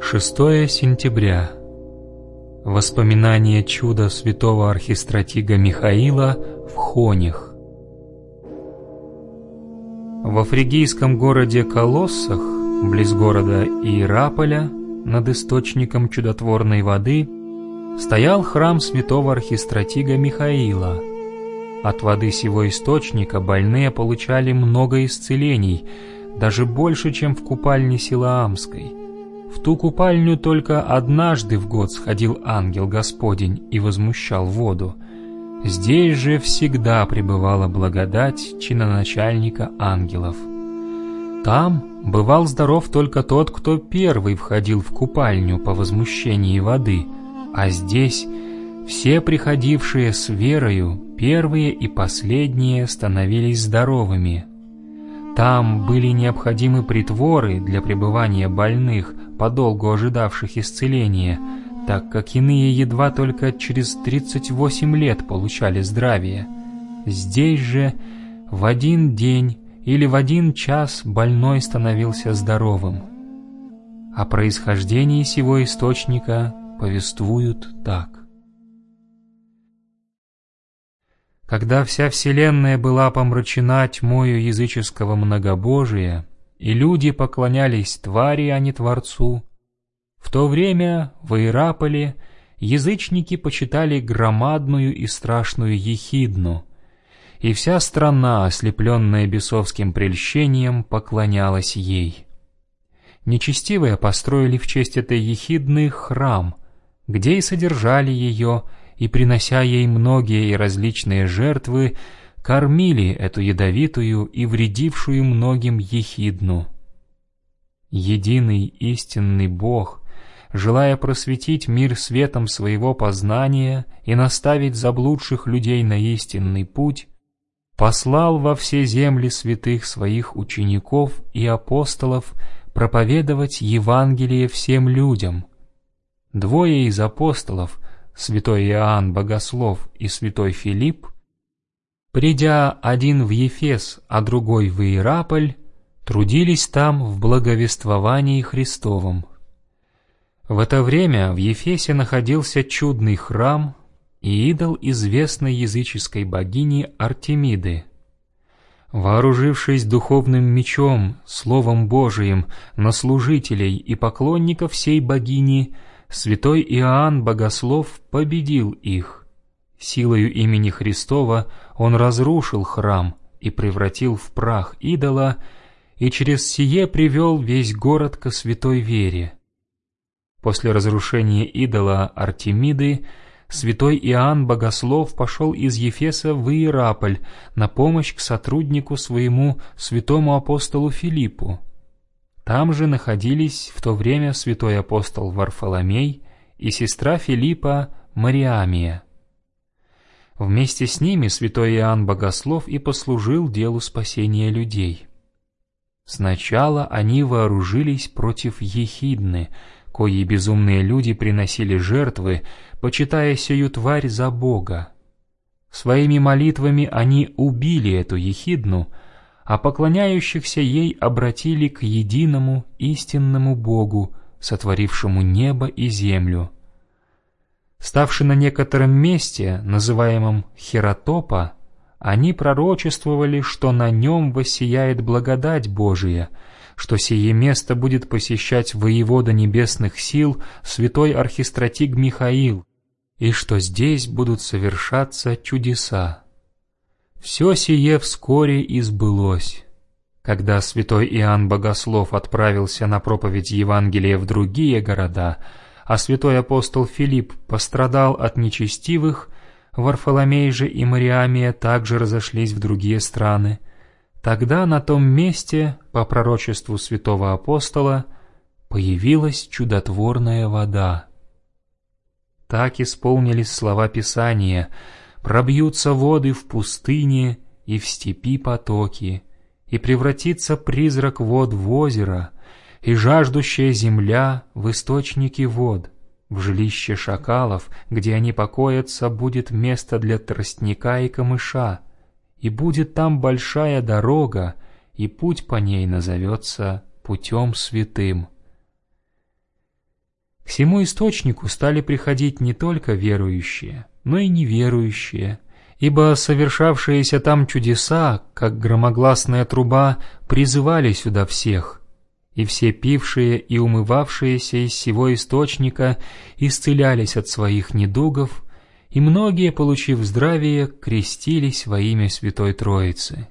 6 сентября. Воспоминание чуда святого архистратига Михаила в Хонях. В фригийском городе Колоссах, близ города Иераполя, над источником чудотворной воды, стоял храм святого архистратига Михаила. От воды сего источника больные получали много исцелений, даже больше, чем в купальне Силаамской. В ту купальню только однажды в год сходил ангел Господень и возмущал воду. Здесь же всегда пребывала благодать чиноначальника ангелов. Там бывал здоров только тот, кто первый входил в купальню по возмущении воды, а здесь все приходившие с верою, первые и последние, становились здоровыми. Там были необходимы притворы для пребывания больных, подолгу ожидавших исцеления, так как иные едва только через 38 лет получали здравие. Здесь же в один день или в один час больной становился здоровым. О происхождении сего источника повествуют так. Когда вся вселенная была помрачена тьмою языческого многобожия, и люди поклонялись твари, а не Творцу. В то время в Иераполе язычники почитали громадную и страшную Ехидну, и вся страна, ослепленная бесовским прельщением, поклонялась ей. Нечестивые построили в честь этой Ехидны храм, где и содержали ее, и, принося ей многие и различные жертвы, кормили эту ядовитую и вредившую многим ехидну. Единый истинный Бог, желая просветить мир светом своего познания и наставить заблудших людей на истинный путь, послал во все земли святых своих учеников и апостолов проповедовать Евангелие всем людям. Двое из апостолов, святой Иоанн Богослов и святой Филипп, Придя один в Ефес, а другой в Иераполь, трудились там в благовествовании Христовом. В это время в Ефесе находился чудный храм и идол известной языческой богини Артемиды. Вооружившись духовным мечом, Словом Божиим, на служителей и поклонников сей богини, святой Иоанн Богослов победил их. Силою имени Христова он разрушил храм и превратил в прах идола, и через сие привел весь город ко святой вере. После разрушения идола Артемиды святой Иоанн Богослов пошел из Ефеса в Иераполь на помощь к сотруднику своему святому апостолу Филиппу. Там же находились в то время святой апостол Варфоломей и сестра Филиппа Мариамия. Вместе с ними святой Иоанн Богослов и послужил делу спасения людей. Сначала они вооружились против Ехидны, кои безумные люди приносили жертвы, почитая сию тварь за Бога. Своими молитвами они убили эту Ехидну, а поклоняющихся ей обратили к единому истинному Богу, сотворившему небо и землю — Ставши на некотором месте, называемом Херотопа, они пророчествовали, что на нем воссияет благодать Божия, что сие место будет посещать воевода небесных сил святой архистратиг Михаил, и что здесь будут совершаться чудеса. Все сие вскоре избылось. Когда святой Иоанн Богослов отправился на проповедь Евангелия в другие города — а святой апостол Филипп пострадал от нечестивых, Варфоломей же и Мариамия также разошлись в другие страны. Тогда на том месте, по пророчеству святого апостола, появилась чудотворная вода. Так исполнились слова Писания «Пробьются воды в пустыне и в степи потоки, и превратится призрак вод в озеро, и жаждущая земля в источники вод. В жилище шакалов, где они покоятся, будет место для тростника и камыша, и будет там большая дорога, и путь по ней назовется путем святым. К всему источнику стали приходить не только верующие, но и неверующие, ибо совершавшиеся там чудеса, как громогласная труба, призывали сюда всех, и все пившие и умывавшиеся из сего источника исцелялись от своих недугов, и многие, получив здравие, крестились во имя Святой Троицы.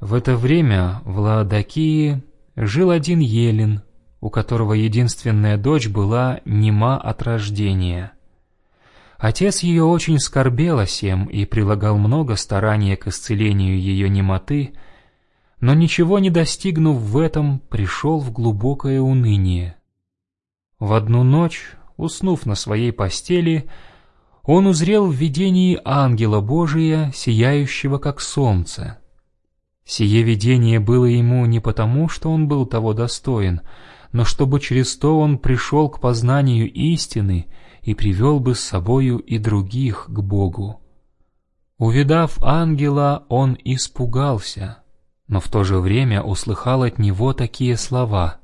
В это время в Лаодакии жил один Елен, у которого единственная дочь была нема от рождения. Отец ее очень скорбел о сем и прилагал много старания к исцелению ее немоты, но ничего не достигнув в этом, пришел в глубокое уныние. В одну ночь, уснув на своей постели, он узрел в видении ангела Божия, сияющего как солнце. Сие видение было ему не потому, что он был того достоин, но чтобы через то он пришел к познанию истины и привел бы с собою и других к Богу. Увидав ангела, он испугался, но в то же время услыхал от него такие слова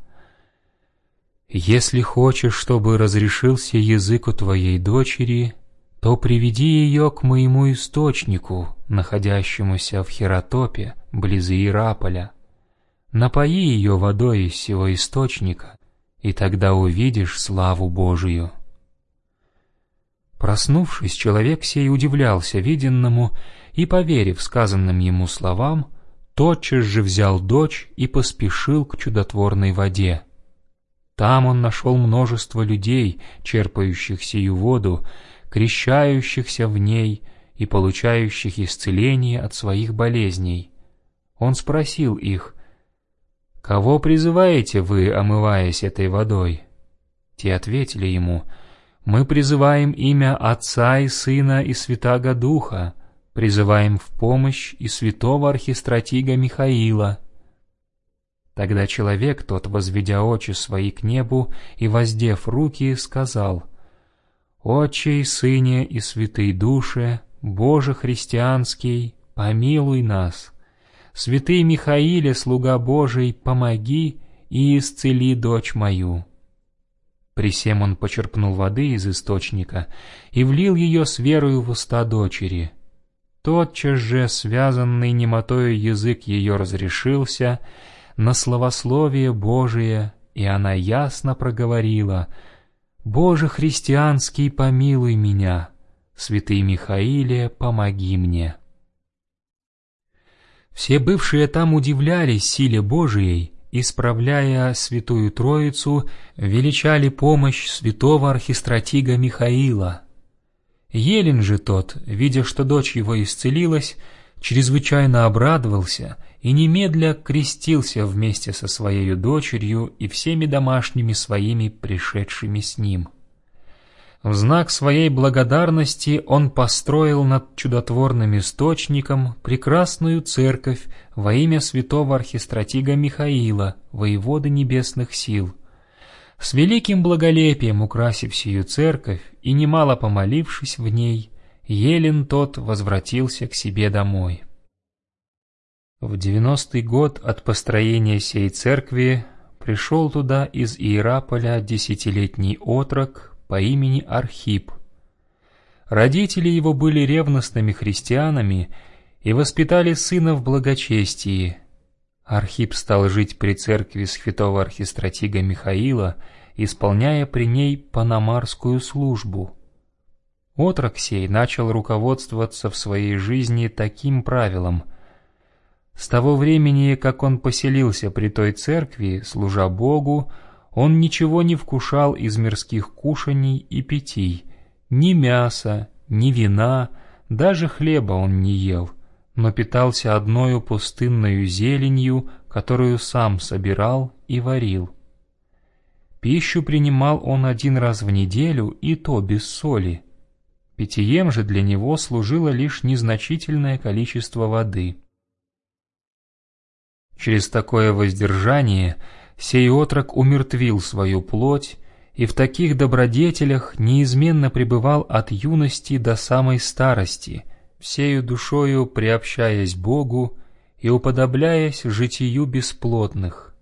«Если хочешь, чтобы разрешился язык у твоей дочери, то приведи ее к моему источнику, находящемуся в Хератопе, близ Иераполя. Напои ее водой из сего источника, и тогда увидишь славу Божию». Проснувшись, человек сей удивлялся виденному и, поверив сказанным ему словам, тотчас же взял дочь и поспешил к чудотворной воде. Там он нашел множество людей, черпающих сию воду, крещающихся в ней и получающих исцеление от своих болезней. Он спросил их, «Кого призываете вы, омываясь этой водой?» Те ответили ему, «Мы призываем имя Отца и Сына и Святаго Духа, призываем в помощь и святого архистратига Михаила». Тогда человек тот, возведя очи свои к небу и воздев руки, сказал — Отче и Сыне и Святый Душе, Боже христианский, помилуй нас. Святый Михаиле, слуга Божий, помоги и исцели дочь мою». При сем он почерпнул воды из источника и влил ее с верою в уста дочери. Тотчас же связанный немотою язык ее разрешился на словословие Божие, и она ясно проговорила — Боже христианский, помилуй меня, святый Михаиле, помоги мне. Все бывшие там удивлялись силе Божией, исправляя Святую Троицу, величали помощь святого архистратига Михаила. Елен же тот, видя, что дочь его исцелилась, чрезвычайно обрадовался и немедля крестился вместе со своей дочерью и всеми домашними своими пришедшими с ним. В знак своей благодарности он построил над чудотворным источником прекрасную церковь во имя святого архистратига Михаила, воеводы небесных сил. С великим благолепием украсив сию церковь и немало помолившись в ней, Елен тот возвратился к себе домой. В девяностый год от построения сей церкви пришел туда из Иераполя десятилетний отрок по имени Архип. Родители его были ревностными христианами и воспитали сына в благочестии. Архип стал жить при церкви святого архистратига Михаила, исполняя при ней панамарскую службу. Отрок сей начал руководствоваться в своей жизни таким правилом — с того времени, как он поселился при той церкви, служа Богу, он ничего не вкушал из мирских кушаний и питий, ни мяса, ни вина, даже хлеба он не ел, но питался одною пустынною зеленью, которую сам собирал и варил. Пищу принимал он один раз в неделю, и то без соли. Питьем же для него служило лишь незначительное количество воды. Через такое воздержание сей отрок умертвил свою плоть и в таких добродетелях неизменно пребывал от юности до самой старости, всею душою приобщаясь Богу и уподобляясь житию бесплотных.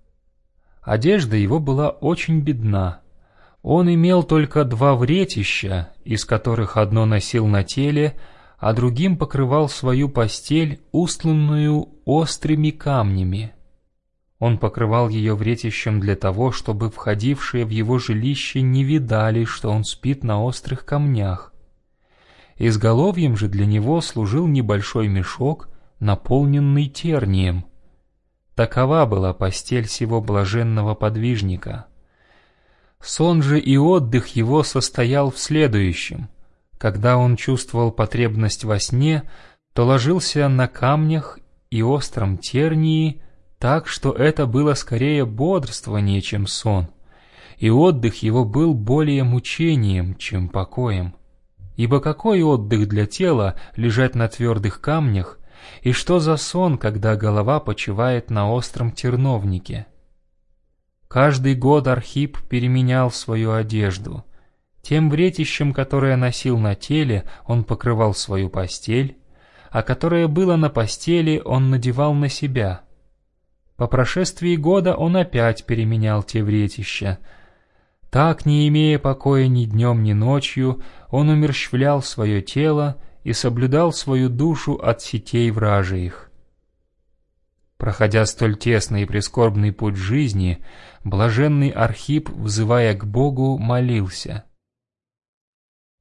Одежда его была очень бедна. Он имел только два вретища, из которых одно носил на теле, а другим покрывал свою постель, устланную острыми камнями. Он покрывал ее вретищем для того, чтобы входившие в его жилище не видали, что он спит на острых камнях. Изголовьем же для него служил небольшой мешок, наполненный тернием. Такова была постель сего блаженного подвижника. Сон же и отдых его состоял в следующем. Когда он чувствовал потребность во сне, то ложился на камнях и остром тернии, так что это было скорее бодрствование, чем сон, и отдых его был более мучением, чем покоем. Ибо какой отдых для тела лежать на твердых камнях, и что за сон, когда голова почивает на остром терновнике? Каждый год Архип переменял свою одежду. Тем вретищем, которое носил на теле, он покрывал свою постель, а которое было на постели, он надевал на себя. По прошествии года он опять переменял те вретища. Так, не имея покоя ни днем, ни ночью, он умерщвлял свое тело и соблюдал свою душу от сетей вражьих. Проходя столь тесный и прискорбный путь жизни, блаженный Архип, взывая к Богу, молился.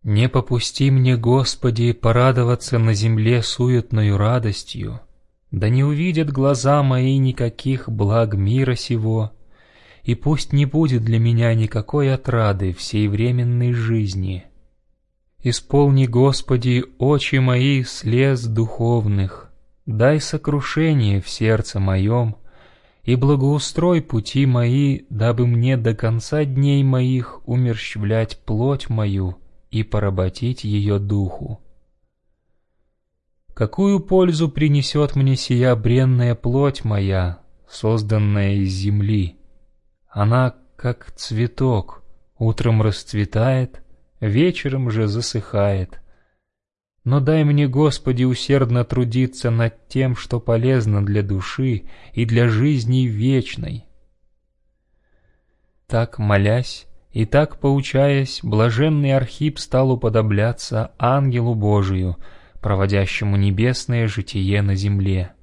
«Не попусти мне, Господи, порадоваться на земле суетною радостью, да не увидят глаза мои никаких благ мира сего, и пусть не будет для меня никакой отрады всей временной жизни. Исполни, Господи, очи мои слез духовных, дай сокрушение в сердце моем, и благоустрой пути мои, дабы мне до конца дней моих умерщвлять плоть мою и поработить ее духу. Какую пользу принесет мне сия бренная плоть моя, созданная из земли? Она, как цветок, утром расцветает, вечером же засыхает — но дай мне, Господи, усердно трудиться над тем, что полезно для души и для жизни вечной. Так, молясь и так поучаясь, блаженный Архип стал уподобляться ангелу Божию, проводящему небесное житие на земле.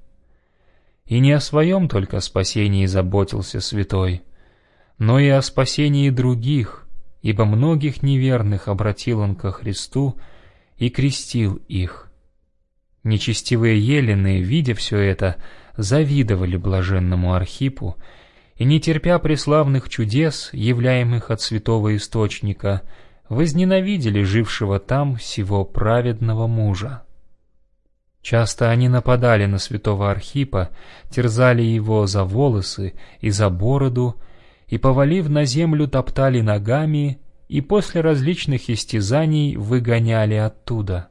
И не о своем только спасении заботился святой, но и о спасении других, ибо многих неверных обратил он ко Христу, и крестил их. Нечестивые елены, видя все это, завидовали блаженному Архипу, и, не терпя преславных чудес, являемых от святого источника, возненавидели жившего там сего праведного мужа. Часто они нападали на святого Архипа, терзали его за волосы и за бороду, и, повалив на землю, топтали ногами и после различных истязаний выгоняли оттуда.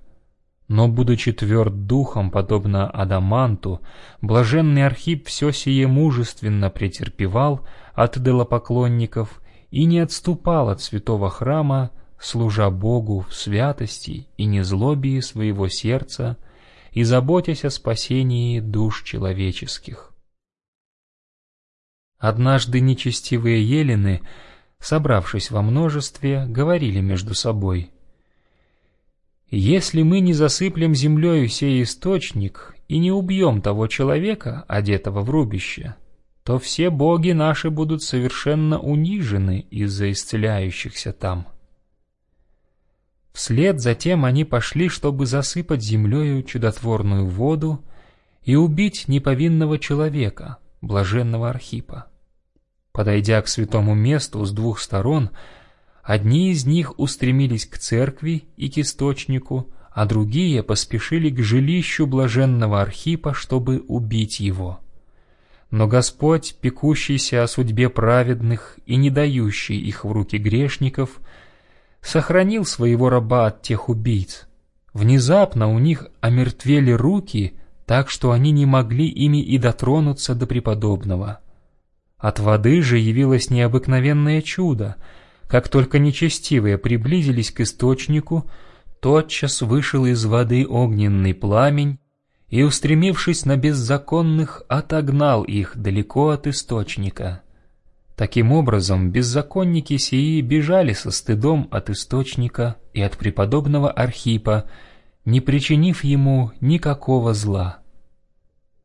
Но, будучи тверд духом, подобно Адаманту, блаженный Архип все сие мужественно претерпевал от идолопоклонников и не отступал от святого храма, служа Богу в святости и незлобии своего сердца и заботясь о спасении душ человеческих. Однажды нечестивые елены — собравшись во множестве, говорили между собой. «Если мы не засыплем землею сей источник и не убьем того человека, одетого в рубище, то все боги наши будут совершенно унижены из-за исцеляющихся там». Вслед затем они пошли, чтобы засыпать землею чудотворную воду и убить неповинного человека, блаженного Архипа. Подойдя к святому месту с двух сторон, одни из них устремились к церкви и к источнику, а другие поспешили к жилищу блаженного Архипа, чтобы убить его. Но Господь, пекущийся о судьбе праведных и не дающий их в руки грешников, сохранил своего раба от тех убийц. Внезапно у них омертвели руки, так что они не могли ими и дотронуться до преподобного. От воды же явилось необыкновенное чудо. Как только нечестивые приблизились к источнику, тотчас вышел из воды огненный пламень и, устремившись на беззаконных, отогнал их далеко от источника. Таким образом, беззаконники сии бежали со стыдом от источника и от преподобного Архипа, не причинив ему никакого зла.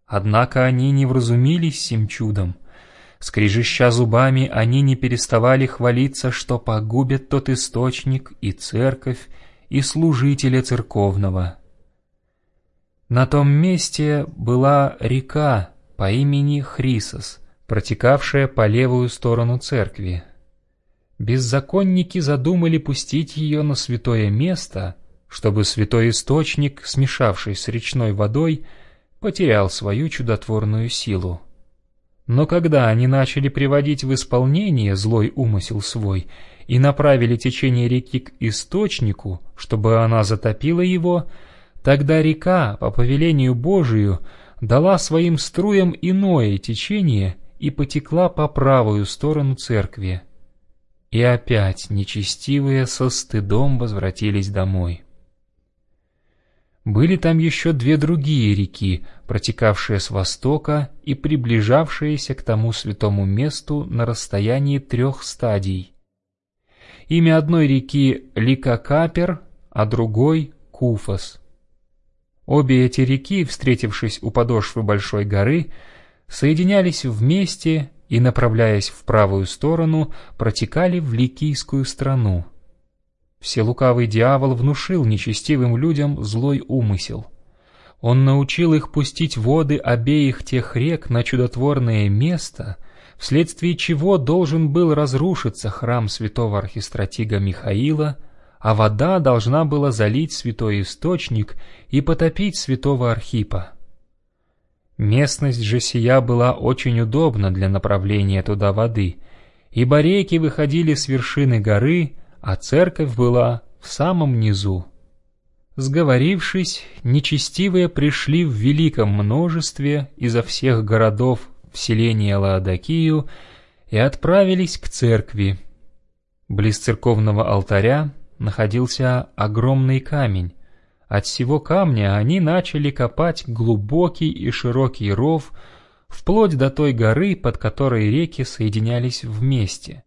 Однако они не вразумились сим чудом. Скрежеща зубами, они не переставали хвалиться, что погубят тот источник и церковь, и служителя церковного. На том месте была река по имени Хрисос, протекавшая по левую сторону церкви. Беззаконники задумали пустить ее на святое место, чтобы святой источник, смешавшись с речной водой, потерял свою чудотворную силу. Но когда они начали приводить в исполнение злой умысел свой и направили течение реки к источнику, чтобы она затопила его, тогда река, по повелению Божию, дала своим струям иное течение и потекла по правую сторону церкви. И опять нечестивые со стыдом возвратились домой. Были там еще две другие реки, протекавшие с востока и приближавшиеся к тому святому месту на расстоянии трех стадий. Имя одной реки Ликакапер, а другой — Куфос. Обе эти реки, встретившись у подошвы большой горы, соединялись вместе и, направляясь в правую сторону, протекали в Ликийскую страну. Вселукавый дьявол внушил нечестивым людям злой умысел. Он научил их пустить воды обеих тех рек на чудотворное место, вследствие чего должен был разрушиться храм святого архистратига Михаила, а вода должна была залить святой источник и потопить святого Архипа. Местность же сия была очень удобна для направления туда воды, ибо реки выходили с вершины горы, а церковь была в самом низу. Сговорившись, нечестивые пришли в великом множестве изо всех городов в селение Лаодакию и отправились к церкви. Близ церковного алтаря находился огромный камень. От всего камня они начали копать глубокий и широкий ров, вплоть до той горы, под которой реки соединялись вместе.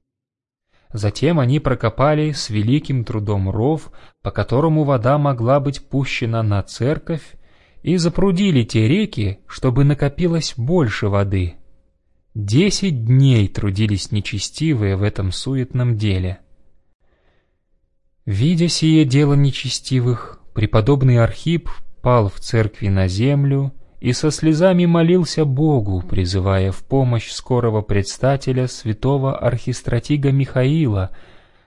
Затем они прокопали с великим трудом ров, по которому вода могла быть пущена на церковь, и запрудили те реки, чтобы накопилось больше воды. Десять дней трудились нечестивые в этом суетном деле. Видя сие дело нечестивых, преподобный Архип пал в церкви на землю и со слезами молился Богу, призывая в помощь скорого предстателя святого архистратига Михаила,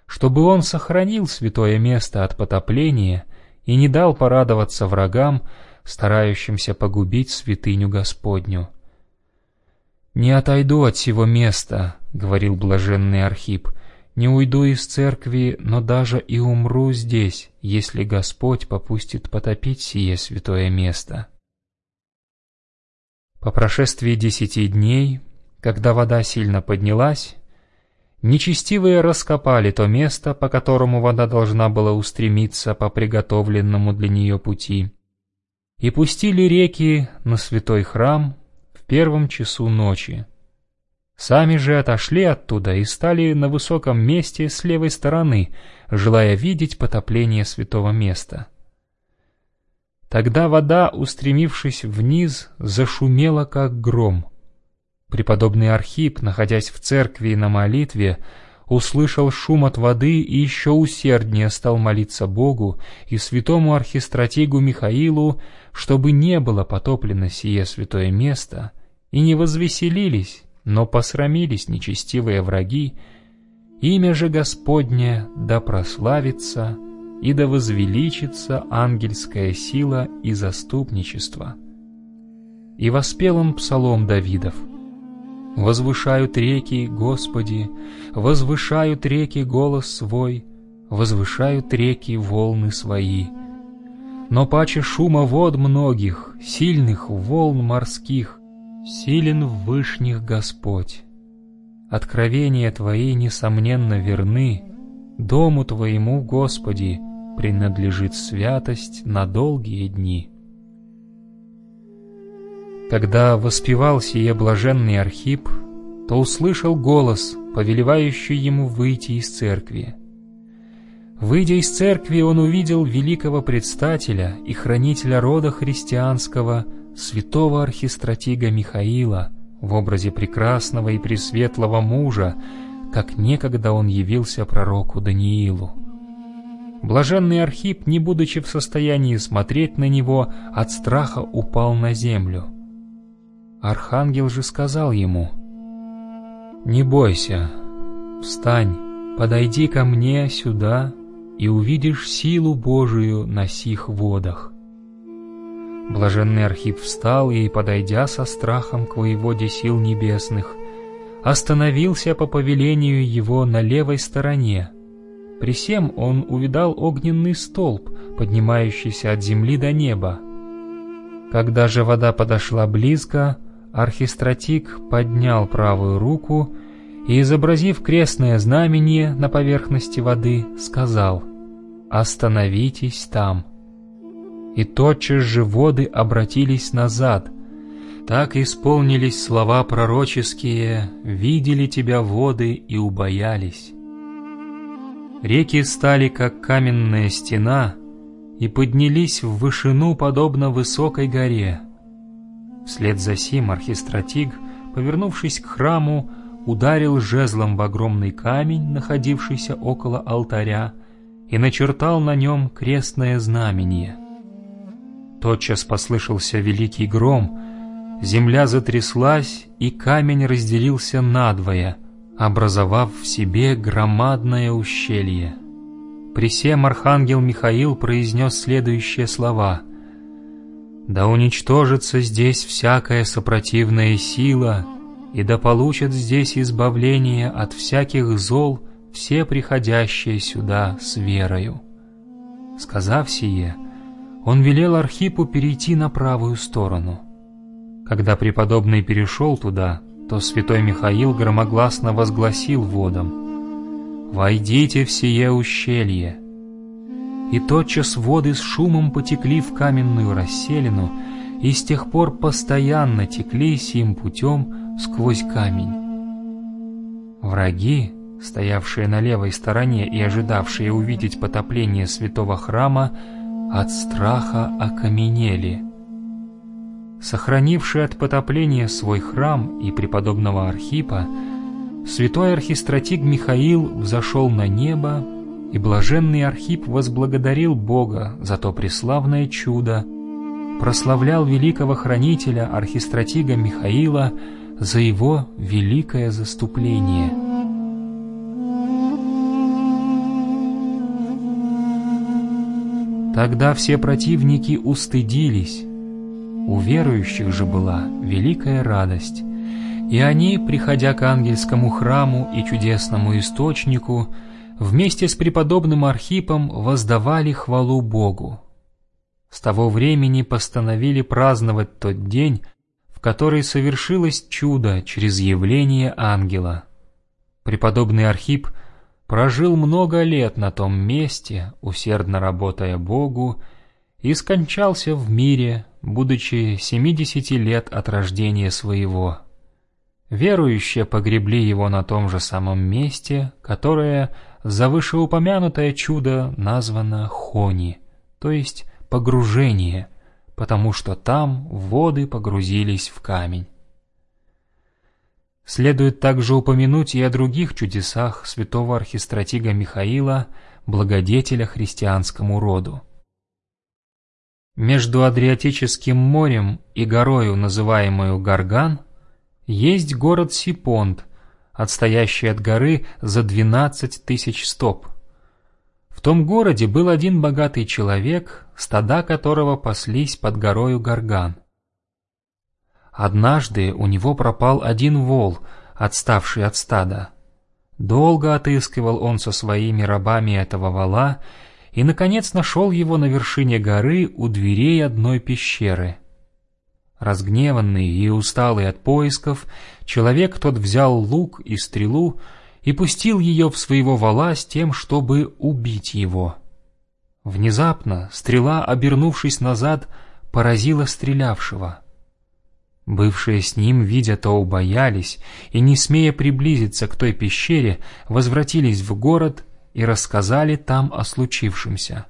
чтобы он сохранил святое место от потопления и не дал порадоваться врагам, старающимся погубить святыню Господню. «Не отойду от сего места», — говорил блаженный Архип, — «не уйду из церкви, но даже и умру здесь, если Господь попустит потопить сие святое место». По прошествии десяти дней, когда вода сильно поднялась, нечестивые раскопали то место, по которому вода должна была устремиться по приготовленному для нее пути, и пустили реки на святой храм в первом часу ночи. Сами же отошли оттуда и стали на высоком месте с левой стороны, желая видеть потопление святого места. Тогда вода, устремившись вниз, зашумела, как гром. Преподобный Архип, находясь в церкви на молитве, услышал шум от воды и еще усерднее стал молиться Богу и святому архистратигу Михаилу, чтобы не было потоплено сие святое место, и не возвеселились, но посрамились нечестивые враги, имя же Господне да прославится и да возвеличится ангельская сила и заступничество. И воспел он псалом Давидов. «Возвышают реки, Господи, возвышают реки голос свой, возвышают реки волны свои. Но паче шума вод многих, сильных волн морских, силен в вышних Господь. Откровения Твои, несомненно, верны, дому Твоему, Господи, — принадлежит святость на долгие дни. Когда воспевал сие блаженный Архип, то услышал голос, повелевающий ему выйти из церкви. Выйдя из церкви, он увидел великого предстателя и хранителя рода христианского, святого архистратига Михаила, в образе прекрасного и пресветлого мужа, как некогда он явился пророку Даниилу. Блаженный Архип, не будучи в состоянии смотреть на него, от страха упал на землю. Архангел же сказал ему, «Не бойся, встань, подойди ко мне сюда и увидишь силу Божию на сих водах». Блаженный Архип встал и, подойдя со страхом к воеводе сил небесных, остановился по повелению его на левой стороне. При всем он увидал огненный столб, поднимающийся от земли до неба. Когда же вода подошла близко, архистратик поднял правую руку и, изобразив крестное знамение на поверхности воды, сказал «Остановитесь там». И тотчас же воды обратились назад. Так исполнились слова пророческие «Видели тебя воды и убоялись». Реки стали, как каменная стена, и поднялись в вышину, подобно высокой горе. Вслед за сим архистратиг, повернувшись к храму, ударил жезлом в огромный камень, находившийся около алтаря, и начертал на нем крестное знамение. Тотчас послышался великий гром, земля затряслась, и камень разделился надвое, образовав в себе громадное ущелье. При сем архангел Михаил произнес следующие слова — да уничтожится здесь всякая сопротивная сила, и да получат здесь избавление от всяких зол все приходящие сюда с верою. Сказав сие, он велел Архипу перейти на правую сторону. Когда преподобный перешел туда, то святой Михаил громогласно возгласил водам «Войдите в сие ущелье!» и тотчас воды с шумом потекли в каменную расселину, и с тех пор постоянно текли сим путем сквозь камень. Враги, стоявшие на левой стороне и ожидавшие увидеть потопление святого храма, от страха окаменели. Сохранивший от потопления свой храм и преподобного Архипа, святой архистратиг Михаил взошел на небо и блаженный Архип возблагодарил Бога за то преславное чудо, прославлял великого хранителя архистратига Михаила за его великое заступление. Тогда все противники устыдились, у верующих же была великая радость, и они, приходя к ангельскому храму и чудесному источнику, вместе с преподобным Архипом воздавали хвалу Богу. С того времени постановили праздновать тот день, в который совершилось чудо через явление ангела. Преподобный Архип прожил много лет на том месте, усердно работая Богу, и скончался в мире, будучи семидесяти лет от рождения своего. Верующие погребли его на том же самом месте, которое за вышеупомянутое чудо названо Хони, то есть погружение, потому что там воды погрузились в камень. Следует также упомянуть и о других чудесах святого архистратига Михаила, благодетеля христианскому роду. Между Адриатическим морем и горою, называемую Гарган, есть город Сипонт, отстоящий от горы за двенадцать тысяч стоп. В том городе был один богатый человек, стада которого паслись под горою Гарган. Однажды у него пропал один вол, отставший от стада. Долго отыскивал он со своими рабами этого вола и, наконец, нашел его на вершине горы у дверей одной пещеры — Разгневанный и усталый от поисков, человек тот взял лук и стрелу и пустил ее в своего вала с тем, чтобы убить его. Внезапно стрела, обернувшись назад, поразила стрелявшего. Бывшие с ним, видя то, убоялись, и, не смея приблизиться к той пещере, возвратились в город и рассказали там о случившемся.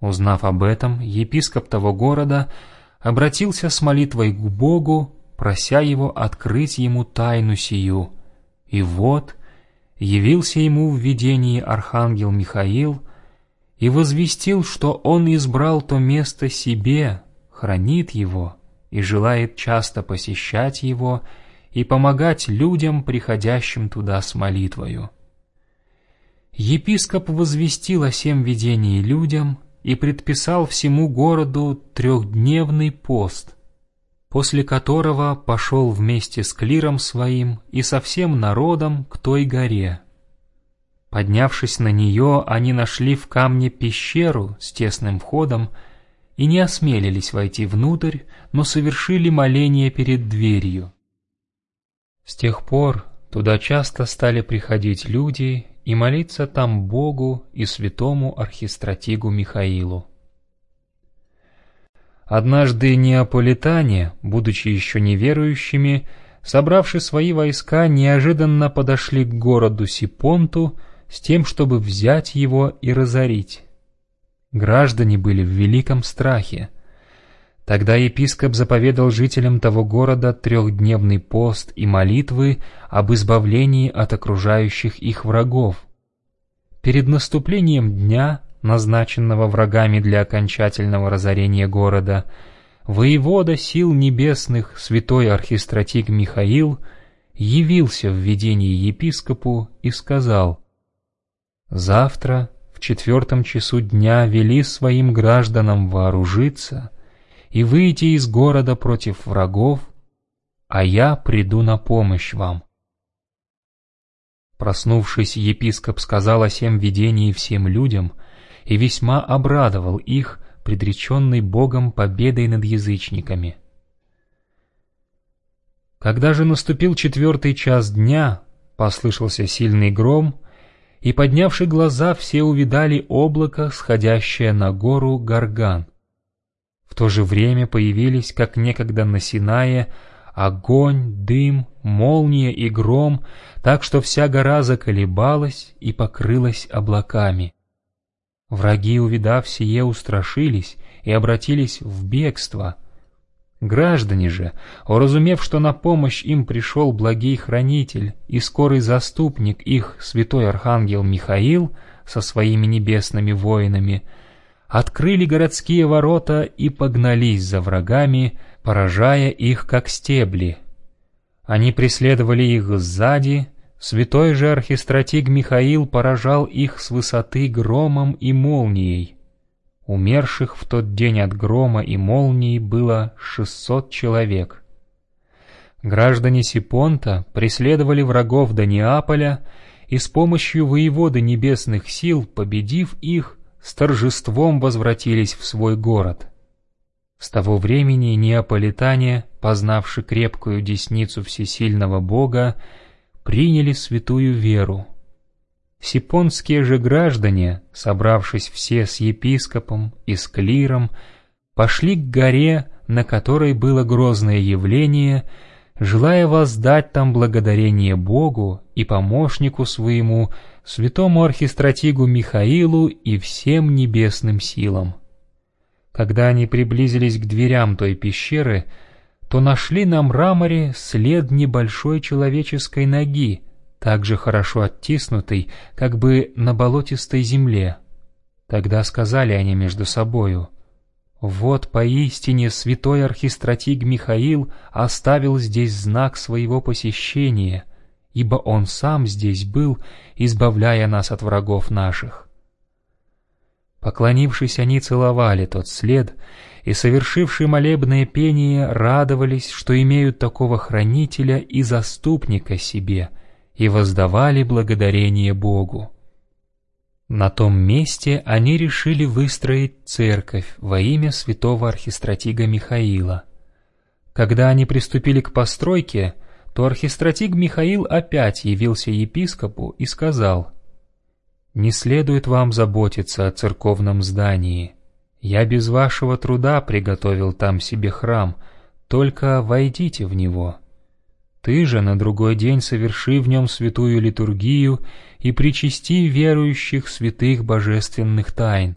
Узнав об этом, епископ того города обратился с молитвой к Богу, прося его открыть ему тайну сию. И вот явился ему в видении архангел Михаил и возвестил, что он избрал то место себе, хранит его и желает часто посещать его и помогать людям, приходящим туда с молитвою. Епископ возвестил о сем видении людям и предписал всему городу трехдневный пост, после которого пошел вместе с клиром своим и со всем народом к той горе. Поднявшись на нее, они нашли в камне пещеру с тесным входом и не осмелились войти внутрь, но совершили моление перед дверью. С тех пор туда часто стали приходить люди и молиться там Богу и святому архистратигу Михаилу. Однажды неаполитане, будучи еще неверующими, собравши свои войска, неожиданно подошли к городу Сипонту с тем, чтобы взять его и разорить. Граждане были в великом страхе. Тогда епископ заповедал жителям того города трехдневный пост и молитвы об избавлении от окружающих их врагов. Перед наступлением дня, назначенного врагами для окончательного разорения города, воевода сил небесных, святой архистратик Михаил, явился в видении епископу и сказал, «Завтра в четвертом часу дня вели своим гражданам вооружиться и выйти из города против врагов, а я приду на помощь вам». Проснувшись, епископ сказал о сем видении всем людям и весьма обрадовал их, предреченной Богом победой над язычниками. Когда же наступил четвертый час дня, послышался сильный гром, и, поднявши глаза, все увидали облако, сходящее на гору Гарган. В то же время появились, как некогда на Синае, огонь, дым, молния и гром, так что вся гора заколебалась и покрылась облаками. Враги, увидав сие, устрашились и обратились в бегство. Граждане же, уразумев, что на помощь им пришел благий хранитель и скорый заступник их, святой архангел Михаил, со своими небесными воинами, открыли городские ворота и погнались за врагами, поражая их как стебли. Они преследовали их сзади, святой же архистратиг Михаил поражал их с высоты громом и молнией. Умерших в тот день от грома и молнии было шестьсот человек. Граждане Сипонта преследовали врагов до Неаполя и с помощью воеводы небесных сил, победив их, с торжеством возвратились в свой город. С того времени неаполитане, познавши крепкую десницу всесильного Бога, приняли святую веру. Сипонские же граждане, собравшись все с епископом и с клиром, пошли к горе, на которой было грозное явление, желая воздать там благодарение Богу и помощнику своему, святому архистратигу Михаилу и всем небесным силам. Когда они приблизились к дверям той пещеры, то нашли на мраморе след небольшой человеческой ноги, также хорошо оттиснутый, как бы на болотистой земле. Тогда сказали они между собою, «Вот поистине святой архистратиг Михаил оставил здесь знак своего посещения, ибо он сам здесь был, избавляя нас от врагов наших». Поклонившись, они целовали тот след, и, совершившие молебное пение, радовались, что имеют такого хранителя и заступника себе, и воздавали благодарение Богу. На том месте они решили выстроить церковь во имя святого архистратига Михаила. Когда они приступили к постройке, то архистратиг Михаил опять явился епископу и сказал — не следует вам заботиться о церковном здании. Я без вашего труда приготовил там себе храм, только войдите в него. Ты же на другой день соверши в нем святую литургию и причасти верующих святых божественных тайн.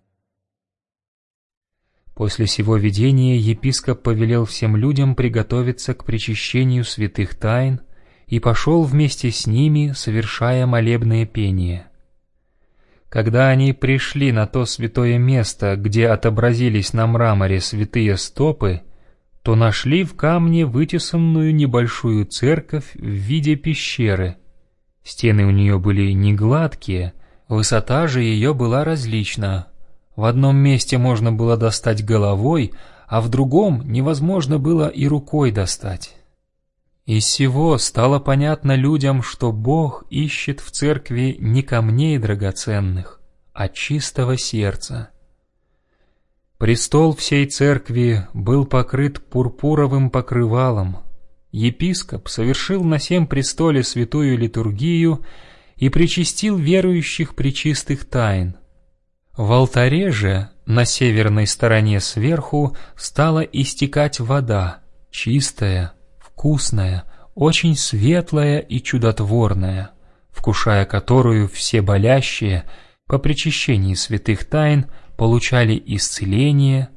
После сего видения епископ повелел всем людям приготовиться к причащению святых тайн и пошел вместе с ними, совершая молебное пение. Когда они пришли на то святое место, где отобразились на мраморе святые стопы, то нашли в камне вытесанную небольшую церковь в виде пещеры. Стены у нее были не гладкие, высота же ее была различна. В одном месте можно было достать головой, а в другом невозможно было и рукой достать. Из всего стало понятно людям, что Бог ищет в церкви не камней драгоценных, а чистого сердца. Престол всей церкви был покрыт пурпуровым покрывалом. Епископ совершил на всем престоле святую литургию и причастил верующих причистых тайн. В алтаре же, на северной стороне сверху, стала истекать вода, чистая, вкусная, очень светлая и чудотворная, вкушая которую все болящие по причащении святых тайн получали исцеление,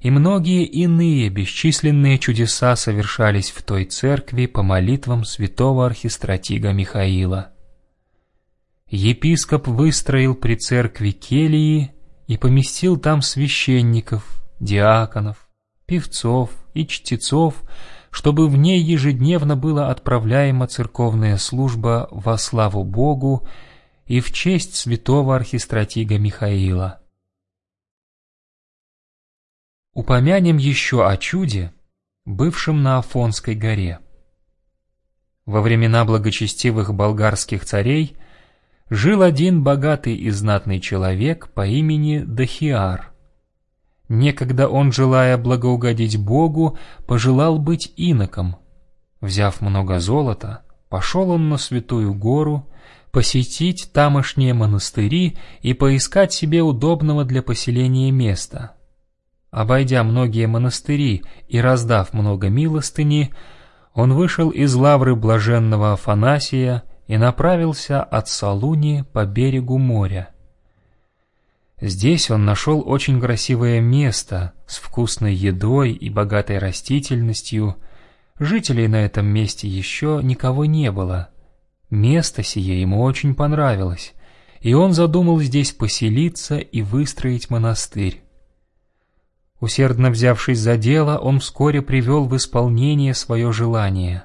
и многие иные бесчисленные чудеса совершались в той церкви по молитвам святого архистратига Михаила. Епископ выстроил при церкви келии и поместил там священников, диаконов, певцов и чтецов, чтобы в ней ежедневно была отправляема церковная служба во славу Богу и в честь святого архистратига Михаила. Упомянем еще о чуде, бывшем на Афонской горе. Во времена благочестивых болгарских царей жил один богатый и знатный человек по имени Дахиар. Некогда он, желая благоугодить Богу, пожелал быть иноком. Взяв много золота, пошел он на Святую Гору, посетить тамошние монастыри и поискать себе удобного для поселения места. Обойдя многие монастыри и раздав много милостыни, он вышел из лавры блаженного Афанасия и направился от Салуни по берегу моря. Здесь он нашел очень красивое место с вкусной едой и богатой растительностью. Жителей на этом месте еще никого не было. Место сие ему очень понравилось, и он задумал здесь поселиться и выстроить монастырь. Усердно взявшись за дело, он вскоре привел в исполнение свое желание.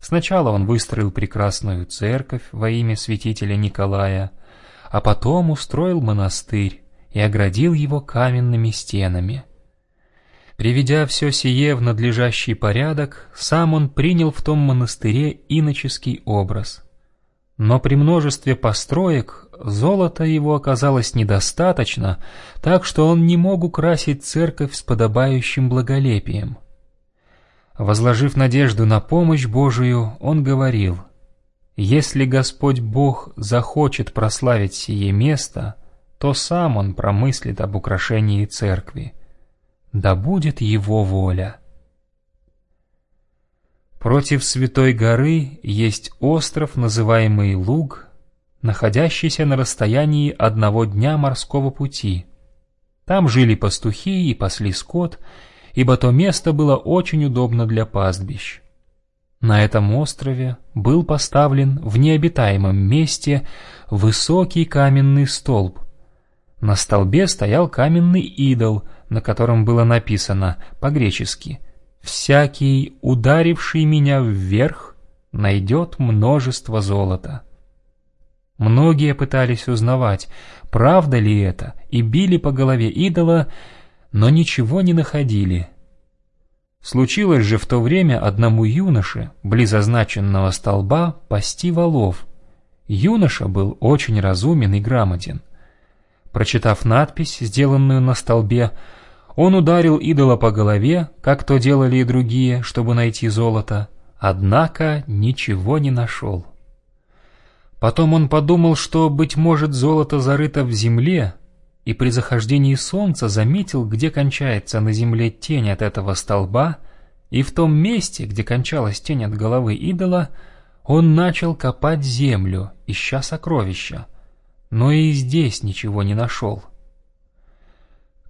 Сначала он выстроил прекрасную церковь во имя святителя Николая, а потом устроил монастырь, и оградил его каменными стенами. Приведя все сие в надлежащий порядок, сам он принял в том монастыре иноческий образ. Но при множестве построек золота его оказалось недостаточно, так что он не мог украсить церковь с подобающим благолепием. Возложив надежду на помощь Божию, он говорил, «Если Господь Бог захочет прославить сие место, то сам он промыслит об украшении церкви. Да будет его воля. Против Святой горы есть остров, называемый Луг, находящийся на расстоянии одного дня морского пути. Там жили пастухи и пасли скот, ибо то место было очень удобно для пастбищ. На этом острове был поставлен в необитаемом месте высокий каменный столб, на столбе стоял каменный идол, на котором было написано по-гречески «Всякий, ударивший меня вверх, найдет множество золота». Многие пытались узнавать, правда ли это, и били по голове идола, но ничего не находили. Случилось же в то время одному юноше, близ означенного столба, пасти волов. Юноша был очень разумен и грамотен — Прочитав надпись, сделанную на столбе, он ударил идола по голове, как то делали и другие, чтобы найти золото, однако ничего не нашел. Потом он подумал, что, быть может, золото зарыто в земле, и при захождении солнца заметил, где кончается на земле тень от этого столба, и в том месте, где кончалась тень от головы идола, он начал копать землю, ища сокровища, но и здесь ничего не нашел.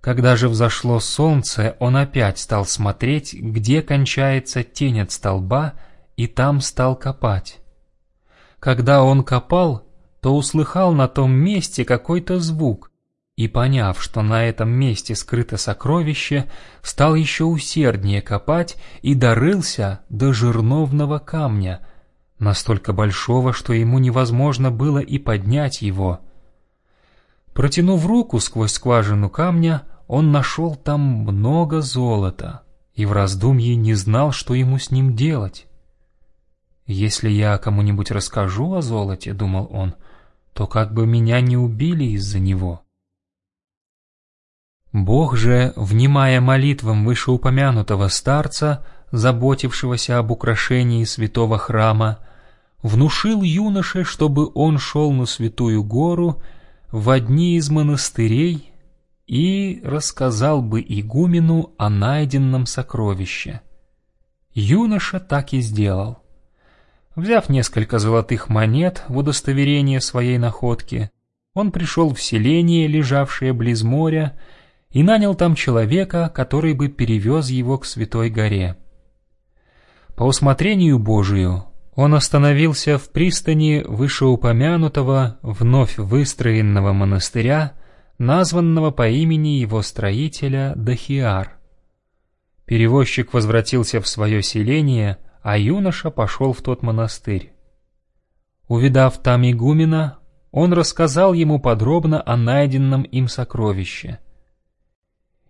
Когда же взошло солнце, он опять стал смотреть, где кончается тень от столба, и там стал копать. Когда он копал, то услыхал на том месте какой-то звук, и, поняв, что на этом месте скрыто сокровище, стал еще усерднее копать и дорылся до жирновного камня, настолько большого, что ему невозможно было и поднять его. Протянув руку сквозь скважину камня, он нашел там много золота и в раздумье не знал, что ему с ним делать. «Если я кому-нибудь расскажу о золоте, — думал он, — то как бы меня не убили из-за него». Бог же, внимая молитвам вышеупомянутого старца, заботившегося об украшении святого храма, внушил юноше, чтобы он шел на святую гору в одни из монастырей и рассказал бы игумену о найденном сокровище. Юноша так и сделал. Взяв несколько золотых монет в удостоверение своей находки, он пришел в селение, лежавшее близ моря, и нанял там человека, который бы перевез его к Святой горе. По усмотрению Божию он остановился в пристани вышеупомянутого, вновь выстроенного монастыря, названного по имени его строителя Дахиар. Перевозчик возвратился в свое селение, а юноша пошел в тот монастырь. Увидав там игумена, он рассказал ему подробно о найденном им сокровище —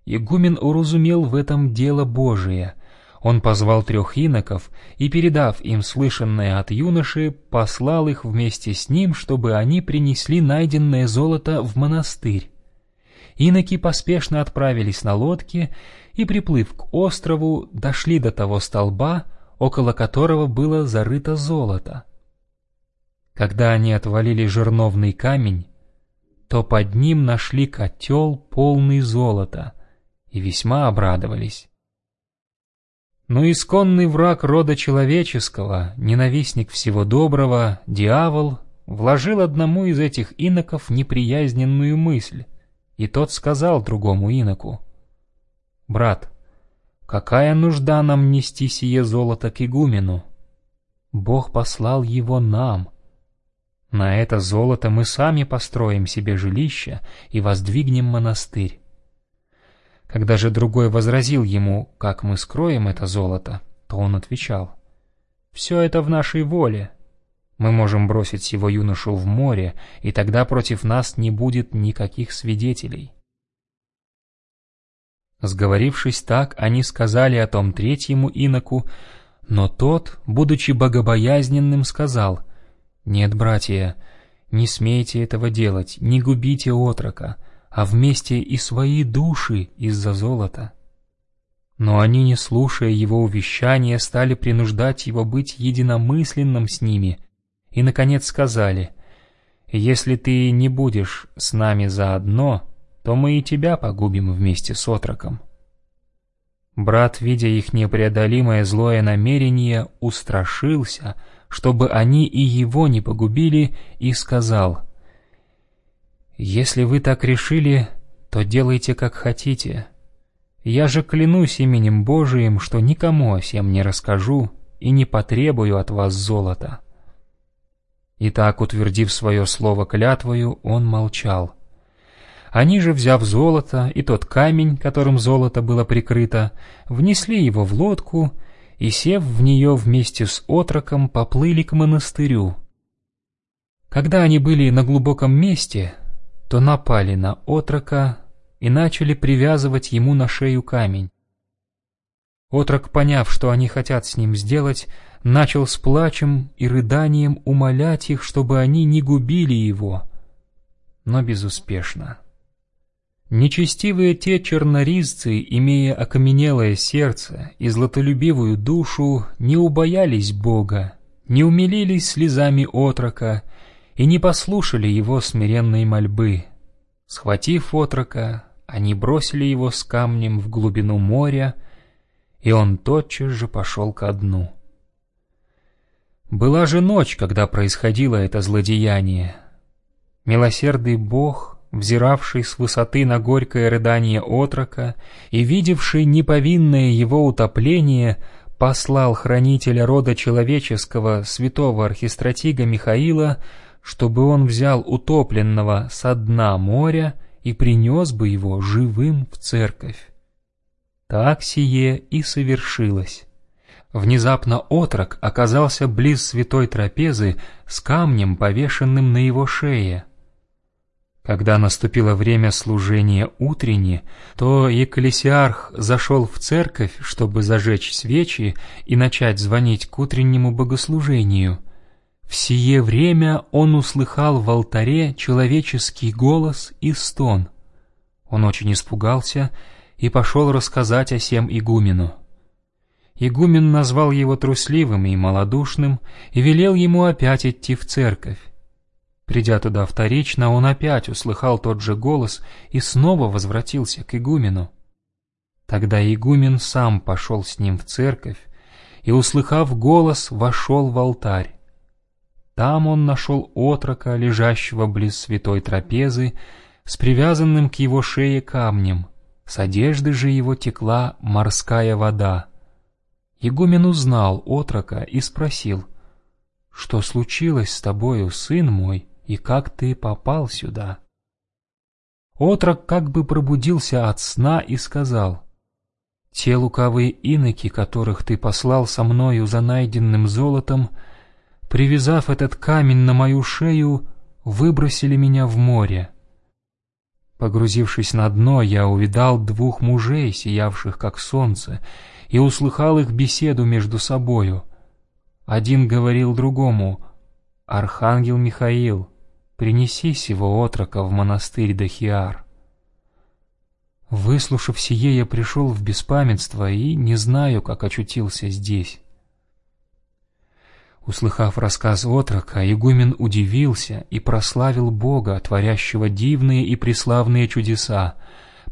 Игумен уразумел в этом дело Божие. Он позвал трех иноков и, передав им слышанное от юноши, послал их вместе с ним, чтобы они принесли найденное золото в монастырь. Иноки поспешно отправились на лодке и, приплыв к острову, дошли до того столба, около которого было зарыто золото. Когда они отвалили жерновный камень, то под ним нашли котел, полный золота — и весьма обрадовались. Но исконный враг рода человеческого, ненавистник всего доброго, дьявол, вложил одному из этих иноков неприязненную мысль, и тот сказал другому иноку, «Брат, какая нужда нам нести сие золото к игумену? Бог послал его нам. На это золото мы сами построим себе жилище и воздвигнем монастырь. Когда же другой возразил ему, как мы скроем это золото, то он отвечал, «Все это в нашей воле. Мы можем бросить его юношу в море, и тогда против нас не будет никаких свидетелей». Сговорившись так, они сказали о том третьему иноку, но тот, будучи богобоязненным, сказал, «Нет, братья, не смейте этого делать, не губите отрока, а вместе и свои души из-за золота. Но они, не слушая его увещания, стали принуждать его быть единомысленным с ними и, наконец, сказали, «Если ты не будешь с нами заодно, то мы и тебя погубим вместе с отроком». Брат, видя их непреодолимое злое намерение, устрашился, чтобы они и его не погубили, и сказал — если вы так решили, то делайте как хотите. Я же клянусь именем Божиим, что никому о сем не расскажу и не потребую от вас золота». Итак, утвердив свое слово клятвою, он молчал. Они же, взяв золото и тот камень, которым золото было прикрыто, внесли его в лодку и, сев в нее вместе с отроком, поплыли к монастырю. Когда они были на глубоком месте, то напали на отрока и начали привязывать ему на шею камень. Отрок, поняв, что они хотят с ним сделать, начал с плачем и рыданием умолять их, чтобы они не губили его, но безуспешно. Нечестивые те черноризцы, имея окаменелое сердце и златолюбивую душу, не убоялись Бога, не умилились слезами отрока и не послушали его смиренной мольбы. Схватив отрока, они бросили его с камнем в глубину моря и он тотчас же пошел ко дну. Была же ночь, когда происходило это злодеяние. Милосердный Бог, взиравший с высоты на горькое рыдание отрока и видевший неповинное его утопление, послал хранителя рода человеческого святого архистратига Михаила, чтобы он взял утопленного со дна моря и принес бы его живым в церковь. Так сие и совершилось. Внезапно отрок оказался близ святой трапезы с камнем, повешенным на его шее. Когда наступило время служения утренне, то екклесиарх зашел в церковь, чтобы зажечь свечи и начать звонить к утреннему богослужению. В сие время он услыхал в алтаре человеческий голос и стон. Он очень испугался и пошел рассказать о сем игумену. Игумен назвал его трусливым и малодушным и велел ему опять идти в церковь. Придя туда вторично, он опять услыхал тот же голос и снова возвратился к игумену. Тогда игумен сам пошел с ним в церковь и, услыхав голос, вошел в алтарь. Там он нашел отрока, лежащего близ святой трапезы, с привязанным к его шее камнем. С одежды же его текла морская вода. Игумен узнал отрока и спросил, «Что случилось с тобою, сын мой, и как ты попал сюда?» Отрок как бы пробудился от сна и сказал, «Те лукавые иноки, которых ты послал со мною за найденным золотом, привязав этот камень на мою шею, выбросили меня в море. Погрузившись на дно, я увидал двух мужей, сиявших как солнце, и услыхал их беседу между собою. Один говорил другому, «Архангел Михаил, принеси сего отрока в монастырь Дахиар». Выслушав сие, я пришел в беспамятство и не знаю, как очутился здесь. Услыхав рассказ отрока, игумен удивился и прославил Бога, творящего дивные и преславные чудеса.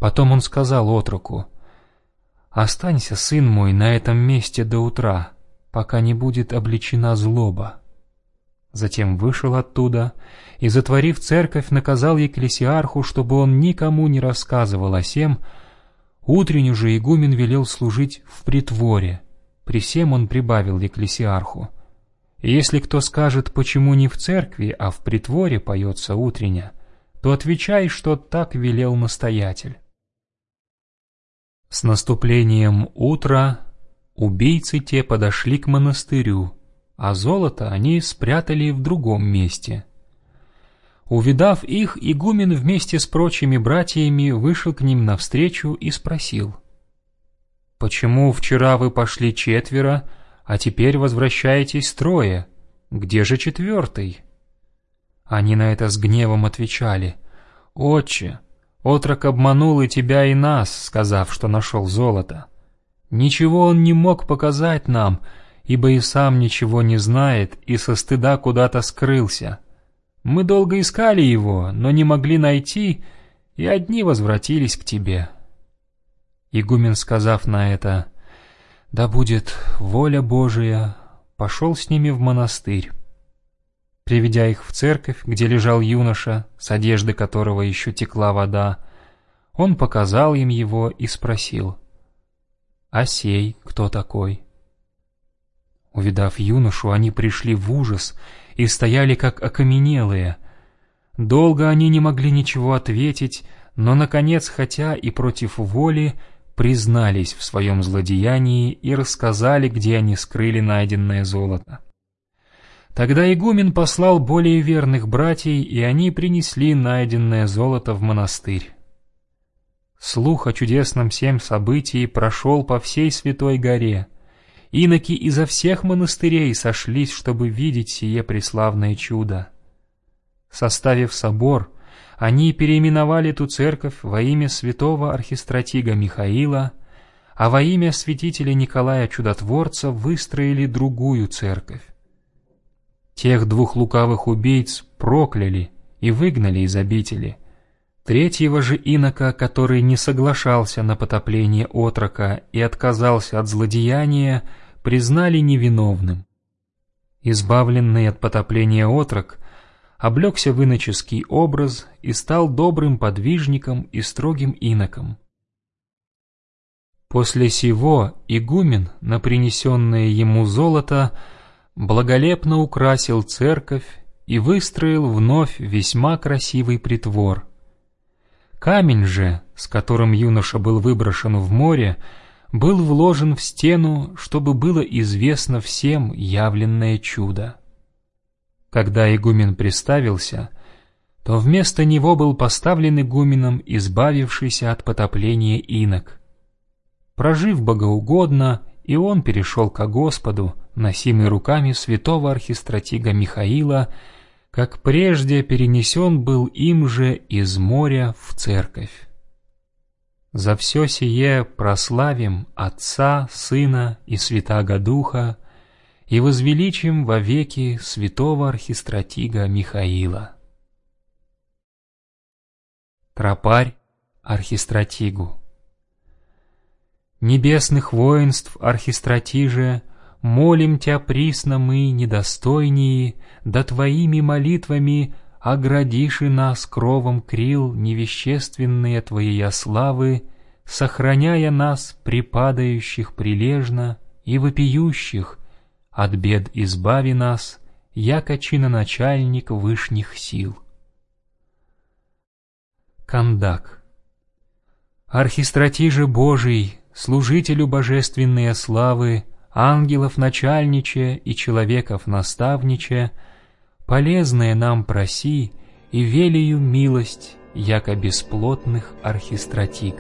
Потом он сказал отроку, «Останься, сын мой, на этом месте до утра, пока не будет обличена злоба». Затем вышел оттуда и, затворив церковь, наказал екклесиарху, чтобы он никому не рассказывал о сем. Утреннюю же игумен велел служить в притворе. При всем он прибавил екклесиарху — если кто скажет, почему не в церкви, а в притворе поется утрення, то отвечай, что так велел настоятель. С наступлением утра убийцы те подошли к монастырю, а золото они спрятали в другом месте. Увидав их, игумен вместе с прочими братьями вышел к ним навстречу и спросил, «Почему вчера вы пошли четверо, а теперь возвращаетесь трое. Где же четвертый?» Они на это с гневом отвечали. «Отче, отрок обманул и тебя, и нас, сказав, что нашел золото. Ничего он не мог показать нам, ибо и сам ничего не знает, и со стыда куда-то скрылся. Мы долго искали его, но не могли найти, и одни возвратились к тебе». Игумен, сказав на это, да будет воля Божия, пошел с ними в монастырь. Приведя их в церковь, где лежал юноша, с одежды которого еще текла вода, он показал им его и спросил, «А сей кто такой?» Увидав юношу, они пришли в ужас и стояли как окаменелые. Долго они не могли ничего ответить, но, наконец, хотя и против воли, признались в своем злодеянии и рассказали, где они скрыли найденное золото. Тогда игумен послал более верных братьев, и они принесли найденное золото в монастырь. Слух о чудесном всем событии прошел по всей Святой горе. Иноки изо всех монастырей сошлись, чтобы видеть сие преславное чудо. Составив собор, они переименовали эту церковь во имя святого архистратига Михаила, а во имя святителя Николая Чудотворца выстроили другую церковь. Тех двух лукавых убийц прокляли и выгнали из обители. Третьего же инока, который не соглашался на потопление отрока и отказался от злодеяния, признали невиновным. Избавленный от потопления отрок облегся в иноческий образ и стал добрым подвижником и строгим иноком. После сего игумен на принесенное ему золото благолепно украсил церковь и выстроил вновь весьма красивый притвор. Камень же, с которым юноша был выброшен в море, был вложен в стену, чтобы было известно всем явленное чудо. Когда игумен приставился, то вместо него был поставлен игуменом избавившийся от потопления инок. Прожив богоугодно, и он перешел ко Господу, носимый руками святого архистратига Михаила, как прежде перенесен был им же из моря в церковь. За все сие прославим Отца, Сына и Святаго Духа и возвеличим вовеки святого архистратига Михаила. Тропарь архистратигу Небесных воинств архистратиже, молим Тя присно мы, недостойнее, да Твоими молитвами оградиши нас кровом крил невещественные Твоя славы, сохраняя нас припадающих прилежно и вопиющих, от бед избави нас, яко начальник вышних сил. Кандак Архистратиже Божий, служителю божественные славы, ангелов начальниче и человеков наставниче, полезное нам проси и велию милость, яко бесплотных архистратик.